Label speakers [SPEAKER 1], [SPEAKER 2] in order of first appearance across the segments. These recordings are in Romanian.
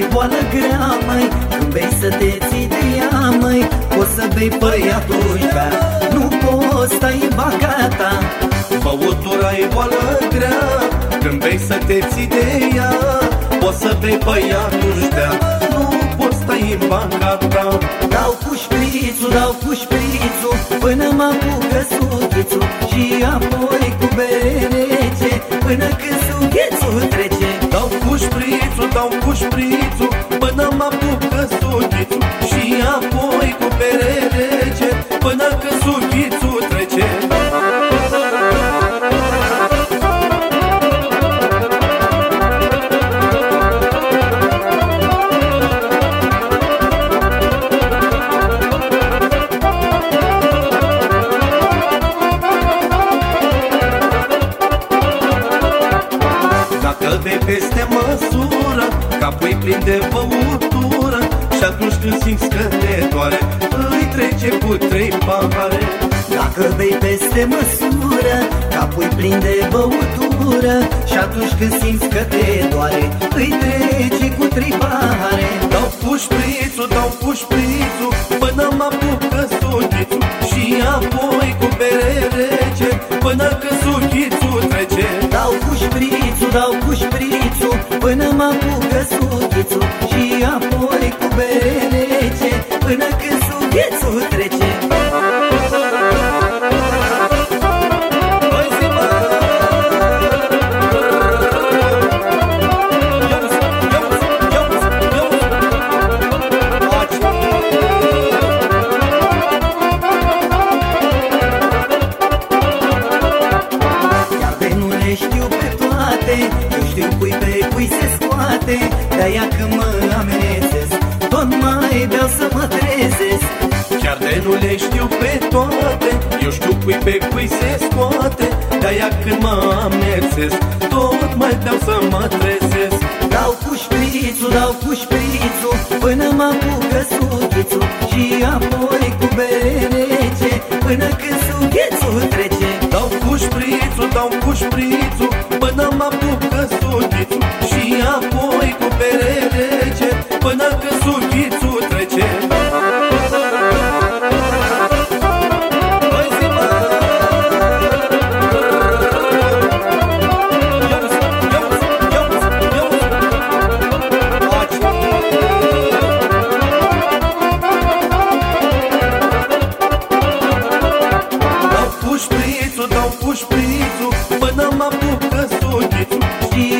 [SPEAKER 1] e boală grea, măi Când bei să te ții de ea, măi Poți să bei păi atunci bea Nu poți, stai baca ta
[SPEAKER 2] Băutura e boală grea Când bei să te ții de ea Poți să bei păi atunci bea Nu poți, stai baca ta
[SPEAKER 1] Dau cu șprițul, dau cu șprițul Până mă apucă sufletul Și apoi cu bere rece Până când sufletul trece.
[SPEAKER 2] Dau cu șprițul dau cu șprițul Până mă apucă sughițul Și apoi măsură Capul plin de băutură Și atunci când simți că te doare Îi trece cu trei pahare
[SPEAKER 1] Dacă bei peste măsură Capul plin de băutură. Și atunci când simți că te doare Îi trece cu trei pahare
[SPEAKER 2] Dau cu șprițul, dau cu șprițul Până mă apucă sughițul Și apoi cu bere rece Până când sughițul trece.
[SPEAKER 1] Dau cu șprițul, dau cu șprițul Până mă apucă sughițul Și apoi cu bere rece Până când sughițul trece
[SPEAKER 2] Băi, zi, mă! Iauzi, iauzi, iauzi, iauzi! Faci!
[SPEAKER 1] Iar de nu le știu pe toate Eu știu cui pe cui se scoate De-aia când mă amenețesc Tot mai beau să mă trezesc.
[SPEAKER 2] Chiar de nu le știu pe toate Eu știu cui pe cui se scoate. De-aia când mă amețesc Tot mai beau să mă trezesc.
[SPEAKER 1] Dau cu șprițul, dau cu șprițul Până mă apucă sughițul Și apoi cu bere rece Până când sughițul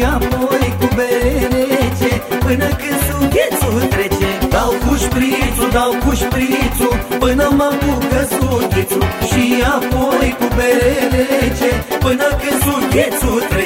[SPEAKER 1] Și apoi cu bere rece Până când sughițul trece. Dau cu șprițul, dau cu șprițul
[SPEAKER 2] Până mă apucă sughițul
[SPEAKER 1] Și apoi cu bere rece
[SPEAKER 2] Până când sughițul trece